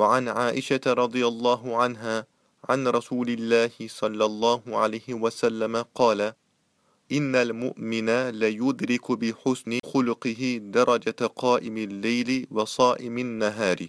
وعن عائشة رضي الله عنها عن رسول الله صلى الله عليه وسلم قال إن المؤمن ليدرك بحسن خلقه درجة قائم الليل وصائم النهار.